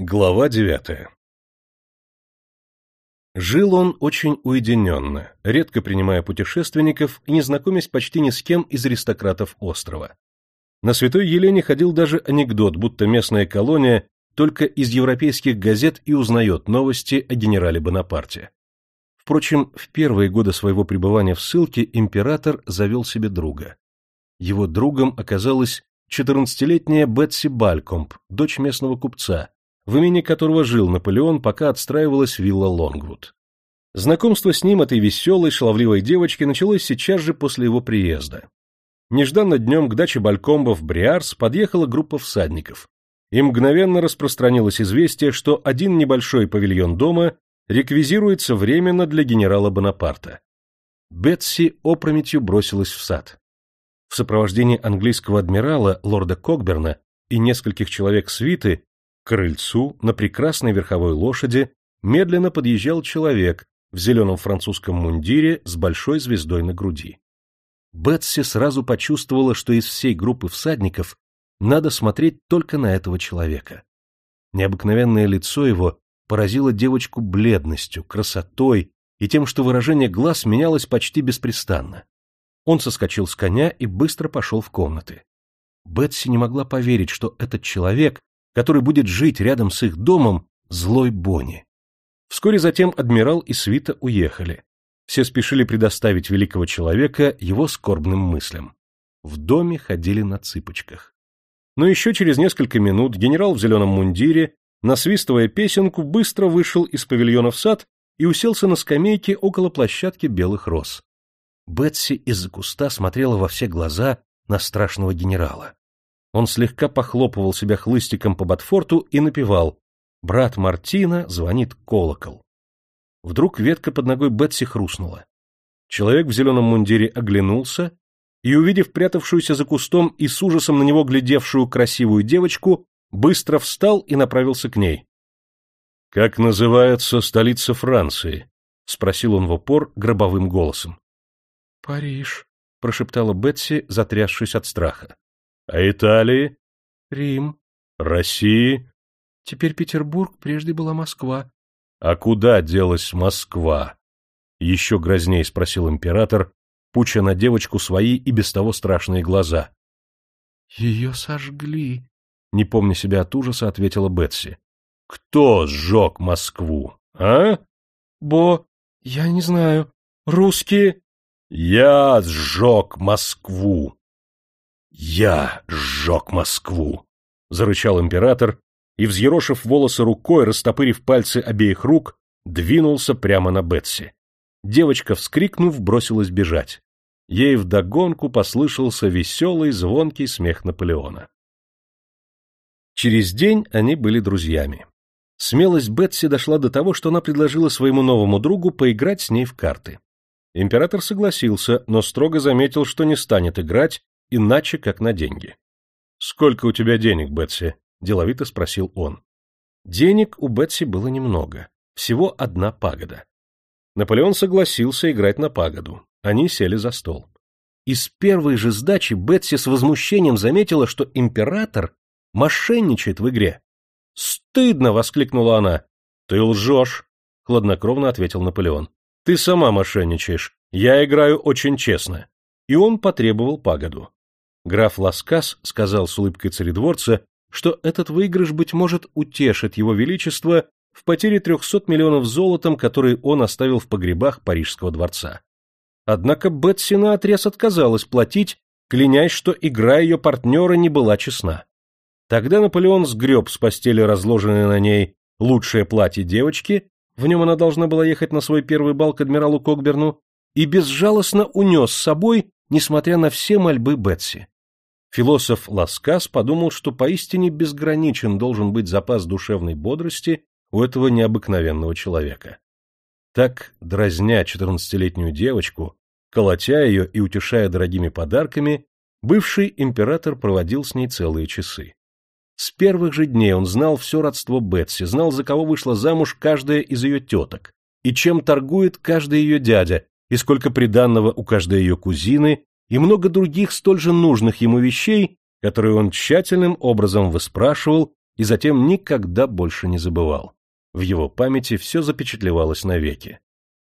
Глава девятая Жил он очень уединенно, редко принимая путешественников и не знакомясь почти ни с кем из аристократов острова. На Святой Елене ходил даже анекдот, будто местная колония только из европейских газет и узнает новости о генерале Бонапарте. Впрочем, в первые годы своего пребывания в ссылке император завел себе друга. Его другом оказалась 14-летняя Бетси Балькомп, дочь местного купца, в имени которого жил Наполеон, пока отстраивалась вилла Лонгвуд. Знакомство с ним этой веселой, шаловливой девочки началось сейчас же после его приезда. Нежданно днем к даче Балькомба в Бриарс подъехала группа всадников, и мгновенно распространилось известие, что один небольшой павильон дома реквизируется временно для генерала Бонапарта. Бетси опрометью бросилась в сад. В сопровождении английского адмирала, лорда Кокберна и нескольких человек свиты крыльцу на прекрасной верховой лошади медленно подъезжал человек в зеленом французском мундире с большой звездой на груди. Бетси сразу почувствовала, что из всей группы всадников надо смотреть только на этого человека. Необыкновенное лицо его поразило девочку бледностью, красотой и тем, что выражение глаз менялось почти беспрестанно. Он соскочил с коня и быстро пошел в комнаты. Бетси не могла поверить, что этот человек, который будет жить рядом с их домом, злой Бонни. Вскоре затем адмирал и свита уехали. Все спешили предоставить великого человека его скорбным мыслям. В доме ходили на цыпочках. Но еще через несколько минут генерал в зеленом мундире, насвистывая песенку, быстро вышел из павильона в сад и уселся на скамейке около площадки белых роз. Бетси из-за куста смотрела во все глаза на страшного генерала. Он слегка похлопывал себя хлыстиком по ботфорту и напевал «Брат Мартина звонит колокол». Вдруг ветка под ногой Бетси хрустнула. Человек в зеленом мундире оглянулся и, увидев прятавшуюся за кустом и с ужасом на него глядевшую красивую девочку, быстро встал и направился к ней. — Как называется столица Франции? — спросил он в упор гробовым голосом. — Париж, — прошептала Бетси, затрясшись от страха. — А Италии? — Рим. — России? — Теперь Петербург, прежде была Москва. — А куда делась Москва? — еще грознее спросил император, пуча на девочку свои и без того страшные глаза. — Ее сожгли, — не помня себя от ужаса, ответила Бетси. — Кто сжег Москву, а? — Бо... я не знаю. Русские... — Я сжег Москву. — Я сжег Москву, — зарычал император и, взъерошив волосы рукой, растопырив пальцы обеих рук, двинулся прямо на Бетси. Девочка, вскрикнув, бросилась бежать. Ей вдогонку послышался веселый, звонкий смех Наполеона. Через день они были друзьями. Смелость Бетси дошла до того, что она предложила своему новому другу поиграть с ней в карты. Император согласился, но строго заметил, что не станет играть, иначе как на деньги. — Сколько у тебя денег, Бетси? — деловито спросил он. Денег у Бетси было немного, всего одна пагода. Наполеон согласился играть на пагоду. Они сели за стол. Из первой же сдачи Бетси с возмущением заметила, что император мошенничает в игре. «Стыдно!» — воскликнула она. «Ты лжешь!» — хладнокровно ответил Наполеон. «Ты сама мошенничаешь. Я играю очень честно». И он потребовал пагоду. Граф Ласкас сказал с улыбкой царедворца, что этот выигрыш, быть может, утешит его величество в потере трехсот миллионов золотом, которые он оставил в погребах Парижского дворца. Однако Бетси наотрез отказалась платить, клянясь, что игра ее партнера не была честна. Тогда Наполеон сгреб с постели разложенное на ней лучшее платье девочки, в нем она должна была ехать на свой первый бал к адмиралу Кокберну, и безжалостно унес с собой, несмотря на все мольбы Бетси. Философ Ласкас подумал, что поистине безграничен должен быть запас душевной бодрости у этого необыкновенного человека. Так, дразня четырнадцатилетнюю девочку, колотя ее и утешая дорогими подарками, бывший император проводил с ней целые часы. С первых же дней он знал все родство Бетси, знал, за кого вышла замуж каждая из ее теток, и чем торгует каждый ее дядя, и сколько приданного у каждой ее кузины, и много других столь же нужных ему вещей, которые он тщательным образом выспрашивал и затем никогда больше не забывал. В его памяти все запечатлевалось навеки.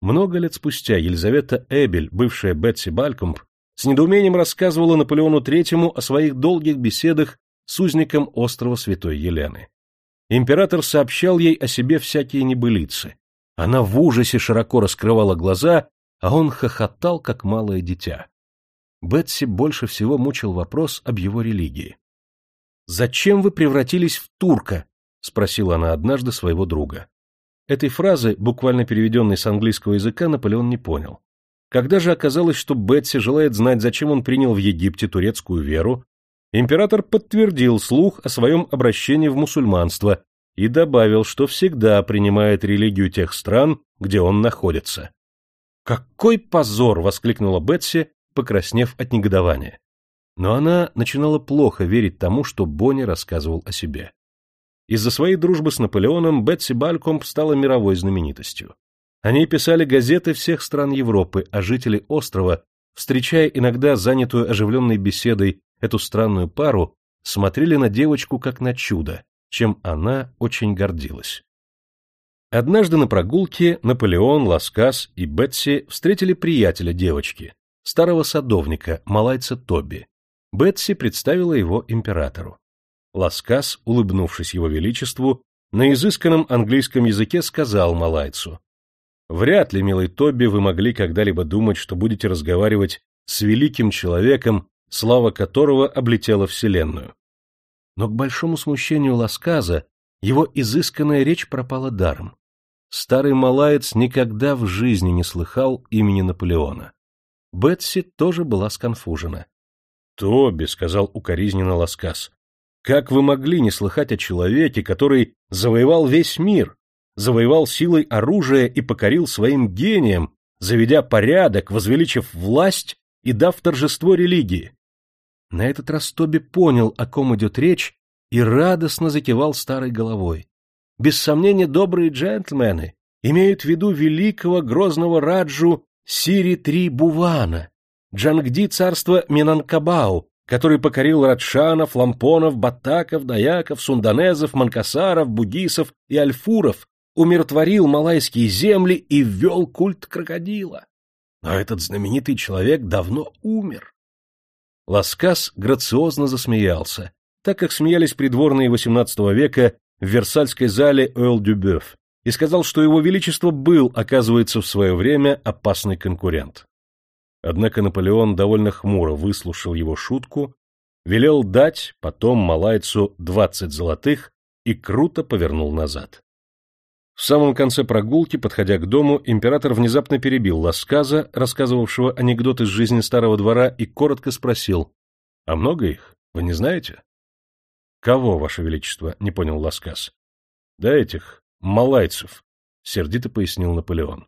Много лет спустя Елизавета Эбель, бывшая Бетси Балькомп, с недоумением рассказывала Наполеону III о своих долгих беседах с узником острова Святой Елены. Император сообщал ей о себе всякие небылицы. Она в ужасе широко раскрывала глаза, а он хохотал, как малое дитя. Бетси больше всего мучил вопрос об его религии. «Зачем вы превратились в турка?» — спросила она однажды своего друга. Этой фразы, буквально переведенной с английского языка, Наполеон не понял. Когда же оказалось, что Бетси желает знать, зачем он принял в Египте турецкую веру, император подтвердил слух о своем обращении в мусульманство и добавил, что всегда принимает религию тех стран, где он находится. «Какой позор!» — воскликнула Бетси, покраснев от негодования. Но она начинала плохо верить тому, что Бонни рассказывал о себе. Из-за своей дружбы с Наполеоном Бетси Балькомп стала мировой знаменитостью. О ней писали газеты всех стран Европы, а жители острова, встречая иногда занятую оживленной беседой эту странную пару, смотрели на девочку как на чудо, чем она очень гордилась. Однажды на прогулке Наполеон, Ласкас и Бетси встретили приятеля девочки, старого садовника, малайца Тоби. Бетси представила его императору. Ласкас, улыбнувшись его величеству, на изысканном английском языке сказал малайцу, «Вряд ли, милый Тоби, вы могли когда-либо думать, что будете разговаривать с великим человеком, слава которого облетела Вселенную». Но к большому смущению Ласказа его изысканная речь пропала даром. Старый малаец никогда в жизни не слыхал имени Наполеона. Бетси тоже была сконфужена. — Тоби, — сказал укоризненно Ласкас, — как вы могли не слыхать о человеке, который завоевал весь мир, завоевал силой оружия и покорил своим гением, заведя порядок, возвеличив власть и дав торжество религии? На этот раз Тоби понял, о ком идет речь, и радостно закивал старой головой. Без сомнения, добрые джентльмены имеют в виду великого грозного Раджу Сири-3 Бувана, Джангди царства Минанкабау, который покорил Радшанов, Лампонов, Батаков, Даяков, Сунданезов, Манкасаров, Бугисов и Альфуров, умиротворил малайские земли и ввел культ крокодила. Но этот знаменитый человек давно умер. Ласкас грациозно засмеялся, так как смеялись придворные XVIII века в Версальской зале Ойл-Дюбёв, и сказал, что его величество был, оказывается, в свое время опасный конкурент. Однако Наполеон довольно хмуро выслушал его шутку, велел дать потом малайцу двадцать золотых и круто повернул назад. В самом конце прогулки, подходя к дому, император внезапно перебил Ласказа, рассказывавшего анекдот из жизни старого двора, и коротко спросил, «А много их? Вы не знаете?» «Кого, Ваше Величество?» — не понял Ласказ. «Да этих, малайцев», — сердито пояснил Наполеон.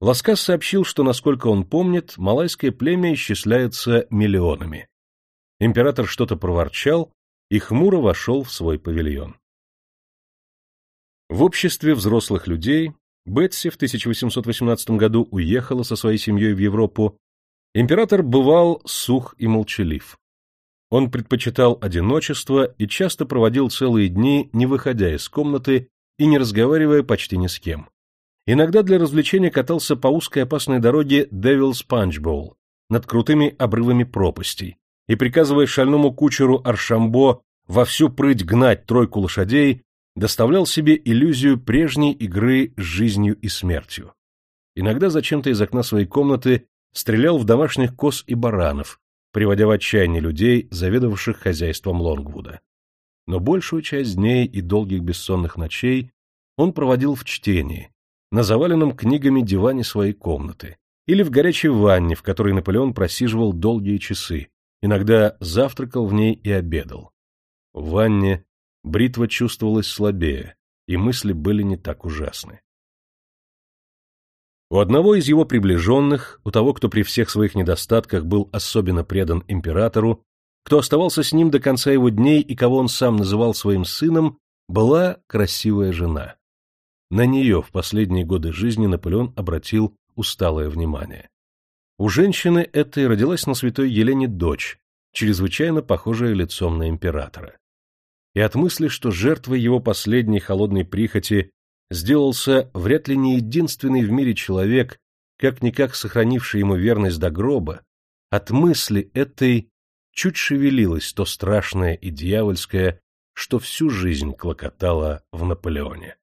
Ласкас сообщил, что, насколько он помнит, малайское племя исчисляется миллионами. Император что-то проворчал и хмуро вошел в свой павильон. В обществе взрослых людей Бетси в 1818 году уехала со своей семьей в Европу. Император бывал сух и молчалив. Он предпочитал одиночество и часто проводил целые дни, не выходя из комнаты и не разговаривая почти ни с кем. Иногда для развлечения катался по узкой опасной дороге Punch Bowl над крутыми обрывами пропастей и, приказывая шальному кучеру Аршамбо во всю прыть гнать тройку лошадей, доставлял себе иллюзию прежней игры с жизнью и смертью. Иногда зачем-то из окна своей комнаты стрелял в домашних коз и баранов, приводя в отчаяние людей, заведовавших хозяйством Лонгвуда. Но большую часть дней и долгих бессонных ночей он проводил в чтении, на заваленном книгами диване своей комнаты, или в горячей ванне, в которой Наполеон просиживал долгие часы, иногда завтракал в ней и обедал. В ванне бритва чувствовалась слабее, и мысли были не так ужасны. У одного из его приближенных, у того, кто при всех своих недостатках был особенно предан императору, кто оставался с ним до конца его дней и кого он сам называл своим сыном, была красивая жена. На нее в последние годы жизни Наполеон обратил усталое внимание. У женщины этой родилась на святой Елене дочь, чрезвычайно похожая лицом на императора. И от мысли, что жертвой его последней холодной прихоти сделался вряд ли не единственный в мире человек, как-никак сохранивший ему верность до гроба, от мысли этой чуть шевелилось то страшное и дьявольское, что всю жизнь клокотало в Наполеоне.